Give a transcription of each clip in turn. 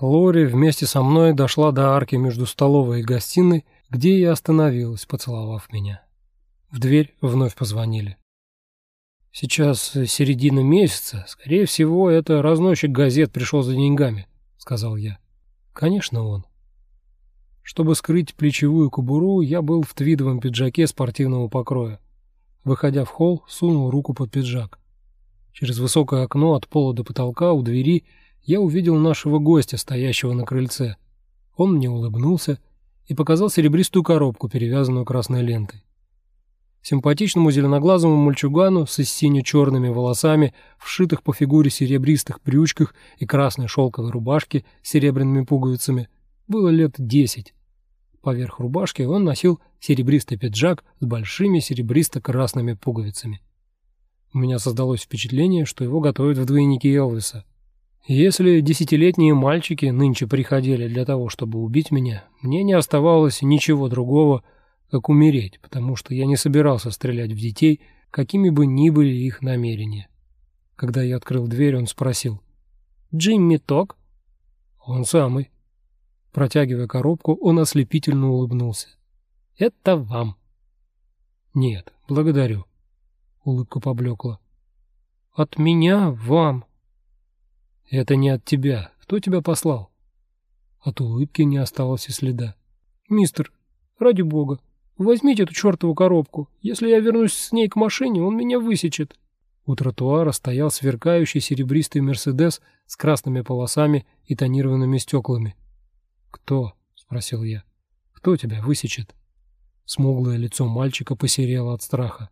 Лори вместе со мной дошла до арки между столовой и гостиной, где и остановилась, поцеловав меня. В дверь вновь позвонили. «Сейчас середина месяца. Скорее всего, это разносчик газет пришел за деньгами», — сказал я. «Конечно, он». Чтобы скрыть плечевую кобуру, я был в твидовом пиджаке спортивного покроя. Выходя в холл, сунул руку под пиджак. Через высокое окно от пола до потолка у двери я увидел нашего гостя, стоящего на крыльце. Он мне улыбнулся и показал серебристую коробку, перевязанную красной лентой. Симпатичному зеленоглазому мальчугану с сине-черными волосами, вшитых по фигуре серебристых брючках и красной шелковой рубашке с серебряными пуговицами, было лет десять. Поверх рубашки он носил серебристый пиджак с большими серебристо-красными пуговицами. У меня создалось впечатление, что его готовят в двойнике Элвиса. Если десятилетние мальчики нынче приходили для того, чтобы убить меня, мне не оставалось ничего другого, как умереть, потому что я не собирался стрелять в детей, какими бы ни были их намерения. Когда я открыл дверь, он спросил. «Джимми Ток?» «Он самый». Протягивая коробку, он ослепительно улыбнулся. «Это вам». «Нет, благодарю». Улыбка поблекла. «От меня вам». «Это не от тебя. Кто тебя послал?» От улыбки не осталось и следа. «Мистер, ради бога, возьмите эту чертову коробку. Если я вернусь с ней к машине, он меня высечет». У тротуара стоял сверкающий серебристый «Мерседес» с красными полосами и тонированными стеклами. «Кто?» — спросил я. «Кто тебя высечет?» Смуглое лицо мальчика посерело от страха.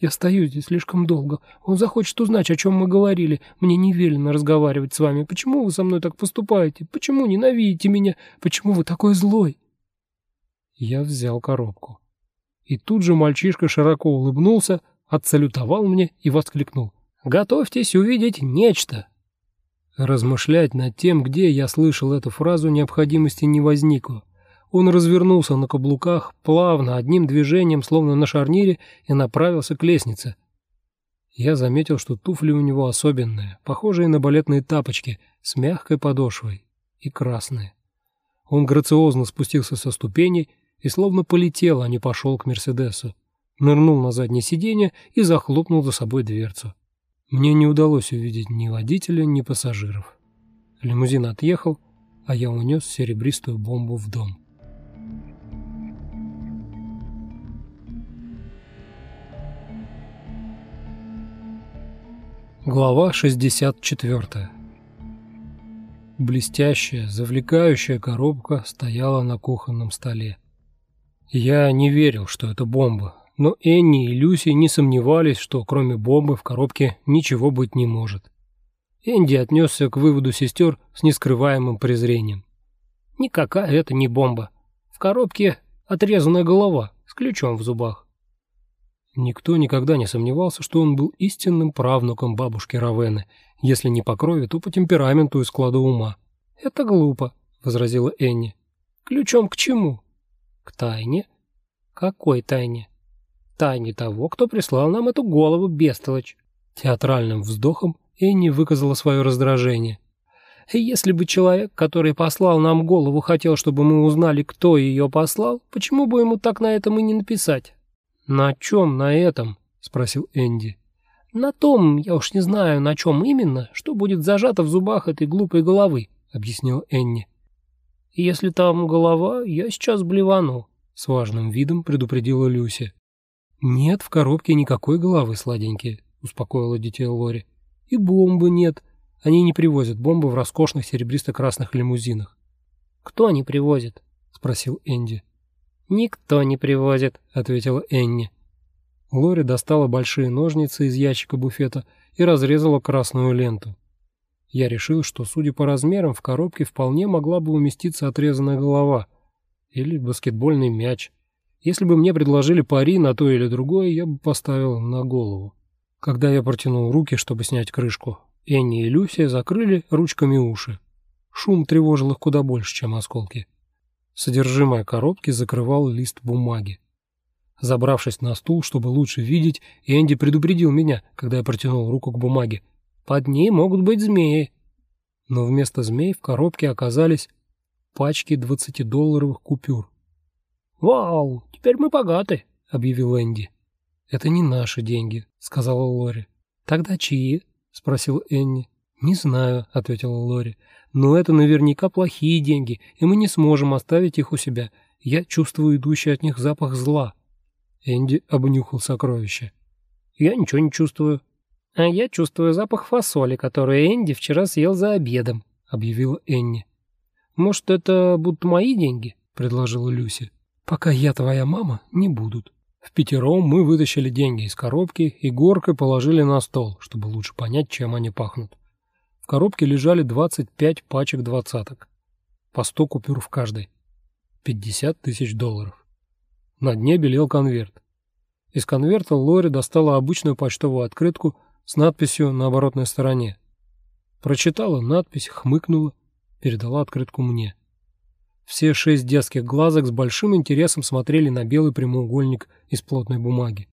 «Я стою здесь слишком долго. Он захочет узнать, о чем мы говорили. Мне не велено разговаривать с вами. Почему вы со мной так поступаете? Почему ненавидите меня? Почему вы такой злой?» Я взял коробку. И тут же мальчишка широко улыбнулся, отсалютовал мне и воскликнул. «Готовьтесь увидеть нечто!» Размышлять над тем, где я слышал эту фразу, необходимости не возникло. Он развернулся на каблуках, плавно, одним движением, словно на шарнире, и направился к лестнице. Я заметил, что туфли у него особенные, похожие на балетные тапочки, с мягкой подошвой и красные. Он грациозно спустился со ступеней и словно полетел, а не пошел к Мерседесу. Нырнул на заднее сиденье и захлопнул за собой дверцу. Мне не удалось увидеть ни водителя, ни пассажиров. Лимузин отъехал, а я унес серебристую бомбу в дом. Глава 64 Блестящая, завлекающая коробка стояла на кухонном столе. Я не верил, что это бомба, но Энни и Люси не сомневались, что кроме бомбы в коробке ничего быть не может. Энди отнесся к выводу сестер с нескрываемым презрением. «Никакая это не бомба. В коробке отрезанная голова с ключом в зубах». Никто никогда не сомневался, что он был истинным правнуком бабушки Равены, если не по крови, то по темпераменту и складу ума. «Это глупо», — возразила Энни. «Ключом к чему?» «К тайне». «Какой тайне?» тайне того, кто прислал нам эту голову, бестолочь». Театральным вздохом Энни выказала свое раздражение. «Если бы человек, который послал нам голову, хотел, чтобы мы узнали, кто ее послал, почему бы ему так на этом и не написать?» «На чем на этом?» — спросил Энди. «На том, я уж не знаю, на чем именно, что будет зажато в зубах этой глупой головы», — объяснил Энни. «Если там голова, я сейчас блевану», — с важным видом предупредила Люся. «Нет в коробке никакой головы, сладенькие», — успокоила детей Лори. «И бомбы нет. Они не привозят бомбы в роскошных серебристо-красных лимузинах». «Кто не привозит?» — спросил Энди. «Никто не привозит», — ответила Энни. Лори достала большие ножницы из ящика буфета и разрезала красную ленту. Я решил, что, судя по размерам, в коробке вполне могла бы уместиться отрезанная голова или баскетбольный мяч — если бы мне предложили пари на то или другое, я бы поставил на голову. Когда я протянул руки, чтобы снять крышку, Энни и Люся закрыли ручками уши. Шум тревожил их куда больше, чем осколки. Содержимое коробки закрывал лист бумаги. Забравшись на стул, чтобы лучше видеть, Энди предупредил меня, когда я протянул руку к бумаге. «Под ней могут быть змеи». но вместо змей в коробке оказались пачки 20-долларовых купюр. «Вау, теперь мы богаты», — объявил Энди. «Это не наши деньги», — сказала Лори. «Тогда чьи?» — спросил Энни. «Не знаю», — ответила Лори. «Но это наверняка плохие деньги, и мы не сможем оставить их у себя. Я чувствую идущий от них запах зла». Энди обнюхал сокровище. «Я ничего не чувствую». «А я чувствую запах фасоли, которую Энди вчера съел за обедом», — объявила Энни. «Может, это будут мои деньги?» — предложила Люси. «Пока я твоя мама, не будут». В пятером мы вытащили деньги из коробки и горкой положили на стол, чтобы лучше понять, чем они пахнут. В коробке лежали 25 пачек двадцаток. По 100 купюр в каждой. 50 тысяч долларов. На дне белел конверт. Из конверта Лори достала обычную почтовую открытку с надписью на оборотной стороне. Прочитала надпись, хмыкнула, передала открытку мне. Все шесть детских глазок с большим интересом смотрели на белый прямоугольник из плотной бумаги.